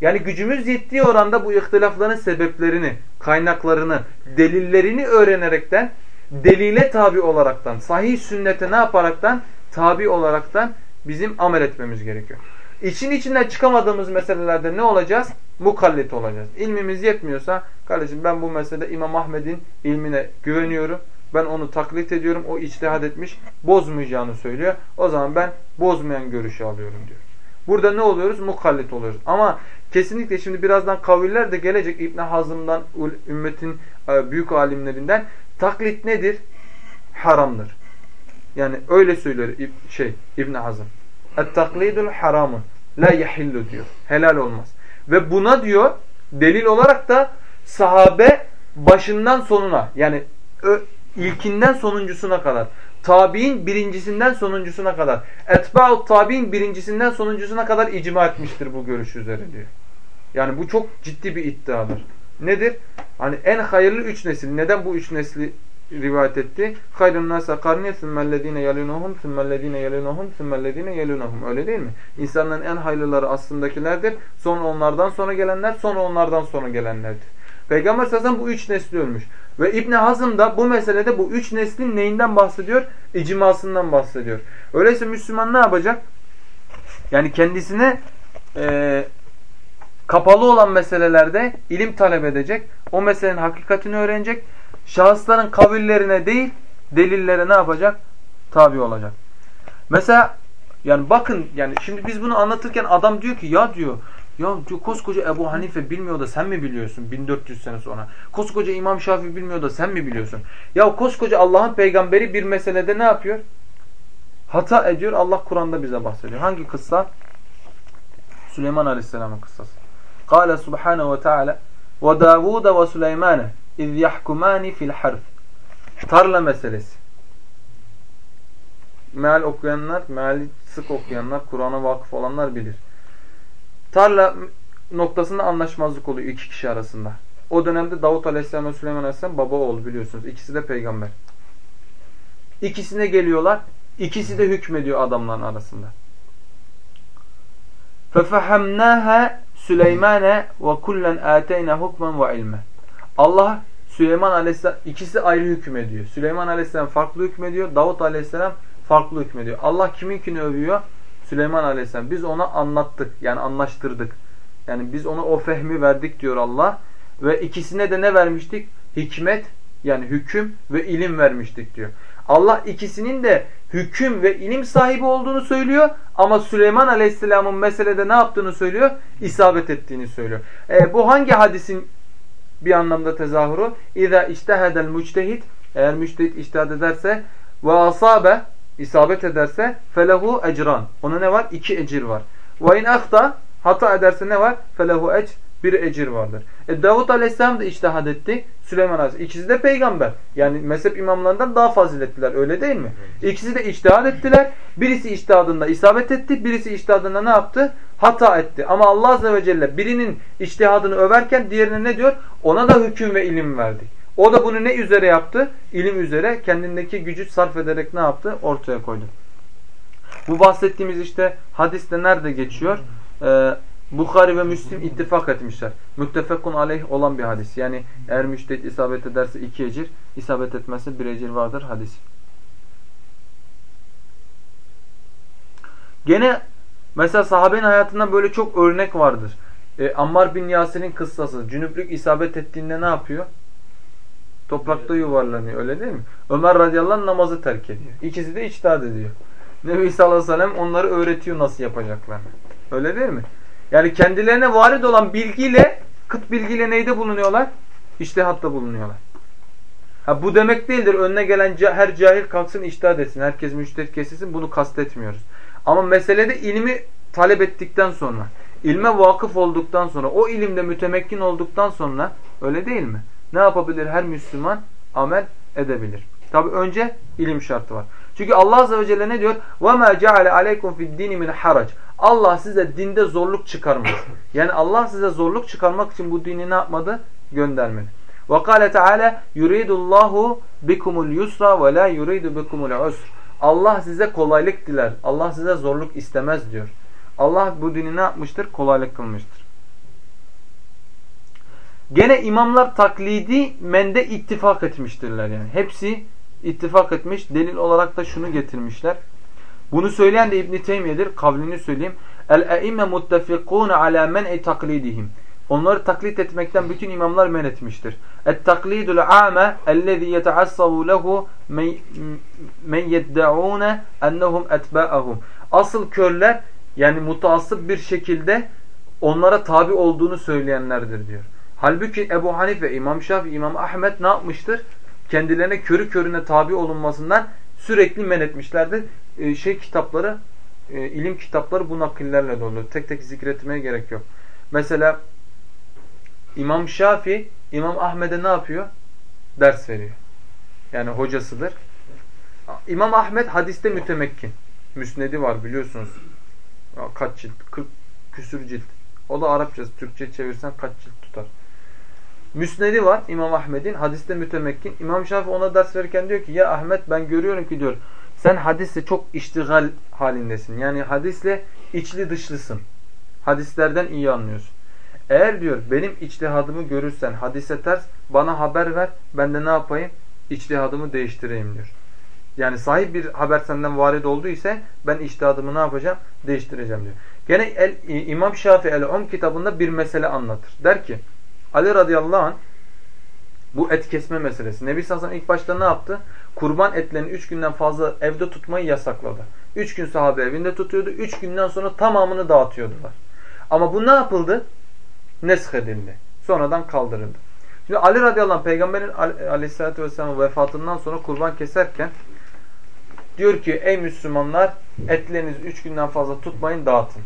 Yani gücümüz yettiği oranda bu ihtilafların sebeplerini, kaynaklarını, delillerini öğrenerekten, delile tabi olaraktan, sahih sünnete ne yaparaktan? Tabi olaraktan bizim amel etmemiz gerekiyor. İçin içinden çıkamadığımız meselelerde ne olacağız? Mukallit olacağız. İlmimiz yetmiyorsa, kardeşim ben bu meselede İmam Ahmed'in ilmine güveniyorum. Ben onu taklit ediyorum. O içtihad etmiş. Bozmayacağını söylüyor. O zaman ben bozmayan görüşü alıyorum diyor. Burada ne oluyoruz? Mukallit oluyoruz. Ama kesinlikle şimdi birazdan kaviller de gelecek İbn Hazım'dan, ümmetin e, büyük alimlerinden. Taklit nedir? Haramdır. Yani öyle söylüyor şey İbn Hazım. Et-taklidul haramun. La yahillu diyor. Helal olmaz. Ve buna diyor delil olarak da sahabe başından sonuna yani ilkinden sonuncusuna kadar tabi'in birincisinden sonuncusuna kadar etba'u tabi'in birincisinden sonuncusuna kadar icma etmiştir bu görüş üzere diyor. Yani bu çok ciddi bir iddiadır. Nedir? Hani en hayırlı üç nesil. Neden bu üç nesli rivayet etti? Hayrun nasa karniye sümmellezine yelunuhum sümmellezine yelunuhum sümmellezine yelunuhum. Öyle değil mi? İnsanların en hayırlıları aslındakilerdir. Sonra onlardan sonra gelenler, sonra onlardan sonra gelenlerdir. Peygamber sallallahu bu üç nesli ölmüş. Ve İbn Hazım da bu meselede bu üç neslin neyinden bahsediyor? İcmasından bahsediyor. Öyleyse Müslüman ne yapacak? Yani kendisine e, kapalı olan meselelerde ilim talep edecek. O meselenin hakikatini öğrenecek. Şahısların kavillerine değil, delillere ne yapacak? Tabi olacak. Mesela yani bakın yani şimdi biz bunu anlatırken adam diyor ki ya diyor ya diyor, koskoca Ebu Hanife bilmiyor da sen mi biliyorsun 1400 sene sonra? Koskoca İmam Şafii bilmiyor da sen mi biliyorsun? Ya koskoca Allah'ın peygamberi bir meselede ne yapıyor? Hata ediyor. Allah Kur'an'da bize bahsediyor. Hangi kıssa? Süleyman Aleyhisselam'ın kıssası. Kale Subhanahu ve Teala ve Davud ve Süleyman iz yahkumani fil harf. Tarla meselesi. Meal okuyanlar, meali sık okuyanlar, Kur'an'a vakıf olanlar bilir. Tarla noktasında anlaşmazlık oluyor iki kişi arasında. O dönemde Davut Aleyhisselam ve Süleyman Aleyhisselam baba oğlu biliyorsunuz. İkisi de peygamber. İkisine geliyorlar. İkisi de hükmediyor adamların arasında. فَفَحَمْنَاهَا Süleymane ve kullen ateyna hukmen ve ilme. Allah Süleyman Aleyhisselam ikisi ayrı hükmediyor. Süleyman Aleyhisselam farklı hükmediyor. Davut Aleyhisselam farklı hükmediyor. Allah kiminkini övüyor? Süleyman Aleyhisselam. Biz ona anlattık. Yani anlaştırdık. Yani biz ona o fehmi verdik diyor Allah. Ve ikisine de ne vermiştik? Hikmet yani hüküm ve ilim vermiştik diyor. Allah ikisinin de hüküm ve ilim sahibi olduğunu söylüyor ama Süleyman Aleyhisselam'ın meselede ne yaptığını söylüyor? İsabet ettiğini söylüyor. E, bu hangi hadisin bir anlamda tezahürü? İza iştehedel müçtehid eğer müçtehid iştihad ederse ve asabe isabet ederse felehu ecran. Ona ne var? İki ecir var. Ve in akta hata ederse ne var? Felehu ec bir ecir vardır. E, Davut Aleyhisselam da iştihad etti. Süleyman Aleyhisselam. İkisi de peygamber. Yani mezhep imamlarından daha faziletliler. Öyle değil mi? İkisi de iştihad ettiler. Birisi iştihadında isabet etti. Birisi iştihadında ne yaptı? Hata etti. Ama Allah Azze ve Celle birinin iştihadını överken diğerine ne diyor? Ona da hüküm ve ilim verdik. O da bunu ne üzere yaptı? İlim üzere kendindeki gücü sarf ederek ne yaptı? Ortaya koydu. Bu bahsettiğimiz işte hadiste nerede geçiyor? Ee, Bukhari ve Müslim ittifak etmişler. Müttefekun aleyh olan bir hadis. Yani eğer müştehit isabet ederse iki ecir, isabet etmezse bir ecir vardır hadis. Gene mesela sahabenin hayatından böyle çok örnek vardır. E, Ammar bin Yasir'in kıssası. Cünüplük isabet ettiğinde ne yapıyor? Toprakta yuvarlanıyor öyle değil mi? Ömer radıyallahu anh namazı terk ediyor. İkisi de içtihat ediyor. Nebi sallallahu aleyhi ve sellem onları öğretiyor nasıl yapacaklarını. Öyle değil mi? Yani kendilerine varid olan bilgiyle, kıt bilgiyle neyde bulunuyorlar? İçtihatta bulunuyorlar. Ha, bu demek değildir. Önüne gelen her cahil kalksın içtihat etsin. Herkes müştehit kesilsin. Bunu kastetmiyoruz. Ama meselede ilmi talep ettikten sonra, ilme vakıf olduktan sonra, o ilimde mütemekkin olduktan sonra öyle değil mi? Ne yapabilir her Müslüman? Amel edebilir. Tabi önce ilim şartı var. Çünkü Allah Azze ve Celle ne diyor? وَمَا جَعَلَ عَلَيْكُمْ فِي الدِّينِ مِنْ حَرَجٍ Allah size dinde zorluk çıkarmaz. Yani Allah size zorluk çıkarmak için bu dini ne yapmadı? Göndermedi. وَقَالَ تَعَالَى يُرِيدُ اللّٰهُ بِكُمُ الْيُسْرَ وَلَا يُرِيدُ بِكُمُ الْعُسْرَ Allah size kolaylık diler. Allah size zorluk istemez diyor. Allah bu dini ne yapmıştır? Kolaylık kılmıştır. Gene imamlar taklidi mende ittifak etmiştirler yani. Hepsi ittifak etmiş. Delil olarak da şunu getirmişler. Bunu söyleyen de İbn Teymiye'dir. Kavlini söyleyeyim. El-e'imme muttefikun ala men'i taklidihim. Onları taklit etmekten bütün imamlar men etmiştir. Et-taklidul ame ellezî yeteassavu lehu men yedde'ûne ennehum etbâ'ahum. Asıl körler yani mutaassıp bir şekilde onlara tabi olduğunu söyleyenlerdir diyor. Halbuki Ebu Hanife, İmam Şafii, İmam Ahmet ne yapmıştır? Kendilerine körü körüne tabi olunmasından sürekli men etmişlerdir. Ee, şey kitapları, e, ilim kitapları bu nakillerle dolu. Tek tek zikretmeye gerek yok. Mesela İmam Şafii, İmam Ahmet'e ne yapıyor? Ders veriyor. Yani hocasıdır. İmam Ahmet hadiste mütemekkin. Müsnedi var biliyorsunuz. Kaç cilt? 40 küsür cilt. O da Arapçası. Türkçe çevirsen kaç cilt tutar? Müsnedi var İmam Ahmet'in. Hadiste mütemekkin. İmam Şafii ona ders verirken diyor ki ya Ahmet ben görüyorum ki diyor sen hadisle çok iştigal halindesin. Yani hadisle içli dışlısın. Hadislerden iyi anlıyorsun. Eğer diyor benim içtihadımı görürsen hadise ters bana haber ver. Ben de ne yapayım? İçtihadımı değiştireyim diyor. Yani sahip bir haber senden varid olduğu ise ben içtihadımı ne yapacağım? Değiştireceğim diyor. Gene el, İmam Şafii el-Um kitabında bir mesele anlatır. Der ki Ali radıyallahu anh bu et kesme meselesi. Nebi Sallallahu ilk başta ne yaptı? Kurban etlerini üç günden fazla evde tutmayı yasakladı. Üç gün sahabe evinde tutuyordu. Üç günden sonra tamamını dağıtıyordular. Ama bu ne yapıldı? Nesk edildi. Sonradan kaldırıldı. Şimdi Ali radıyallahu anh peygamberin aleyhissalatü vesselam vefatından sonra kurban keserken diyor ki ey Müslümanlar etlerinizi üç günden fazla tutmayın dağıtın.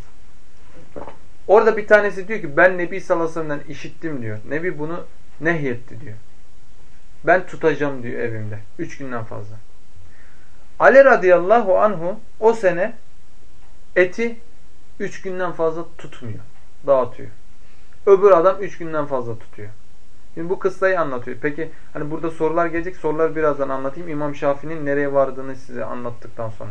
Orada bir tanesi diyor ki ben Nebi sallallahu aleyhi ve sellem'den işittim diyor. Nebi bunu nehyetti diyor. Ben tutacağım diyor evimde. Üç günden fazla. Ali radıyallahu anhu o sene eti üç günden fazla tutmuyor. Dağıtıyor. Öbür adam üç günden fazla tutuyor. Şimdi bu kıssayı anlatıyor. Peki hani burada sorular gelecek. Soruları birazdan anlatayım. İmam Şafii'nin nereye vardığını size anlattıktan sonra.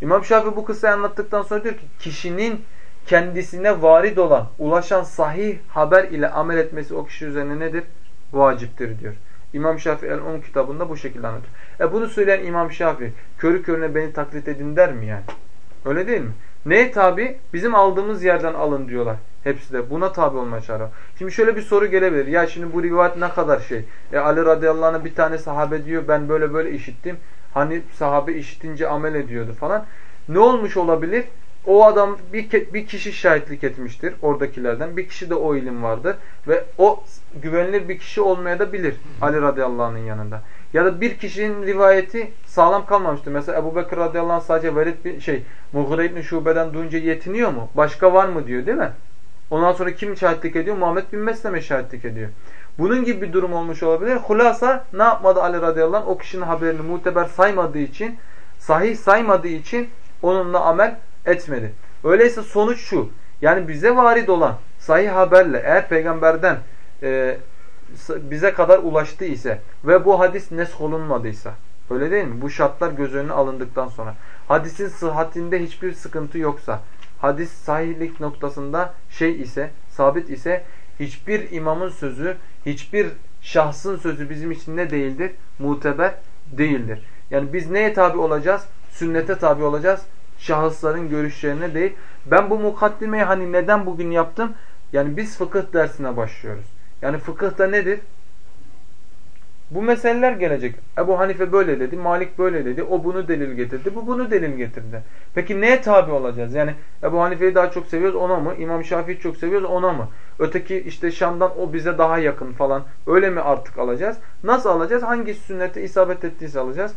İmam Şafii bu kıssayı anlattıktan sonra diyor ki kişinin kendisine varid olan, ulaşan sahih haber ile amel etmesi o kişi üzerine nedir? Vaciptir diyor. İmam Şafii el-On kitabında bu şekilde anlatıyor. E bunu söyleyen İmam Şafii körü körüne beni taklit edin der mi yani? Öyle değil mi? Neye tabi? Bizim aldığımız yerden alın diyorlar. Hepsi de buna tabi olmaya çağırıyor. Şimdi şöyle bir soru gelebilir. Ya şimdi bu rivayet ne kadar şey? E Ali radıyallahu anh'a bir tane sahabe diyor ben böyle böyle işittim. Hani sahabe işitince amel ediyordu falan. Ne olmuş olabilir? O adam bir, bir kişi şahitlik etmiştir oradakilerden. Bir kişi de o ilim vardır. Ve o güvenilir bir kişi olmaya da bilir Ali radıyallahu anh'ın yanında. Ya da bir kişinin rivayeti sağlam kalmamıştır. Mesela Ebu Bekir radıyallahu anh sadece Velid bir şey Mughire ibn Şube'den duyunca yetiniyor mu? Başka var mı diyor değil mi? Ondan sonra kim şahitlik ediyor? Muhammed bin Mesleme şahitlik ediyor. Bunun gibi bir durum olmuş olabilir. Hulasa ne yapmadı Ali radıyallahu anh? O kişinin haberini muteber saymadığı için, sahih saymadığı için onunla amel etmedi. Öyleyse sonuç şu. Yani bize varid olan sahih haberle eğer peygamberden e, bize kadar ulaştı ise ve bu hadis nesk olunmadıysa öyle değil mi? Bu şartlar göz önüne alındıktan sonra hadisin sıhhatinde hiçbir sıkıntı yoksa hadis sahihlik noktasında şey ise sabit ise hiçbir imamın sözü hiçbir şahsın sözü bizim için ne değildir? Muteber değildir. Yani biz neye tabi olacağız? Sünnete tabi olacağız. Şahısların görüşlerine değil. Ben bu mukaddimeyi hani neden bugün yaptım? Yani biz fıkıh dersine başlıyoruz. Yani fıkıhta nedir? Bu meseleler gelecek. Ebu Hanife böyle dedi, Malik böyle dedi, o bunu delil getirdi, bu bunu delil getirdi. Peki neye tabi olacağız? Yani Ebu Hanife'yi daha çok seviyoruz ona mı? İmam Şafii'yi çok seviyoruz ona mı? Öteki işte Şam'dan o bize daha yakın falan. Öyle mi artık alacağız? Nasıl alacağız? Hangi sünnete isabet ettiyse alacağız.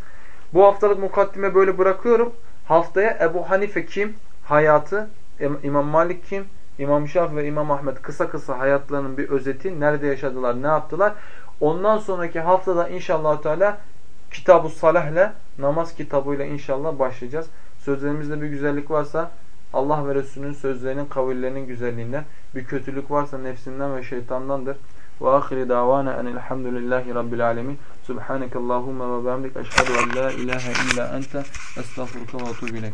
Bu haftalık mukaddime böyle bırakıyorum. Haftaya Ebu Hanife kim? Hayatı. İmam Malik kim? İmam Şafii ve İmam Ahmet kısa kısa hayatlarının bir özeti. Nerede yaşadılar, ne yaptılar? Ondan sonraki haftada inşallah Teala Kitab-ı Salah'le namaz kitabıyla inşallah başlayacağız. Sözlerimizde bir güzellik varsa Allah ve Resulünün sözlerinin, kavillerinin güzelliğinden, bir kötülük varsa nefsinden ve şeytandandır. Ve ahiri davana enelhamdülillahi rabbil alemin. Subhanekallahumma ve bihamdik. Eşhedü en la ilahe illa ente. Estağfurullah ve tuğbilek.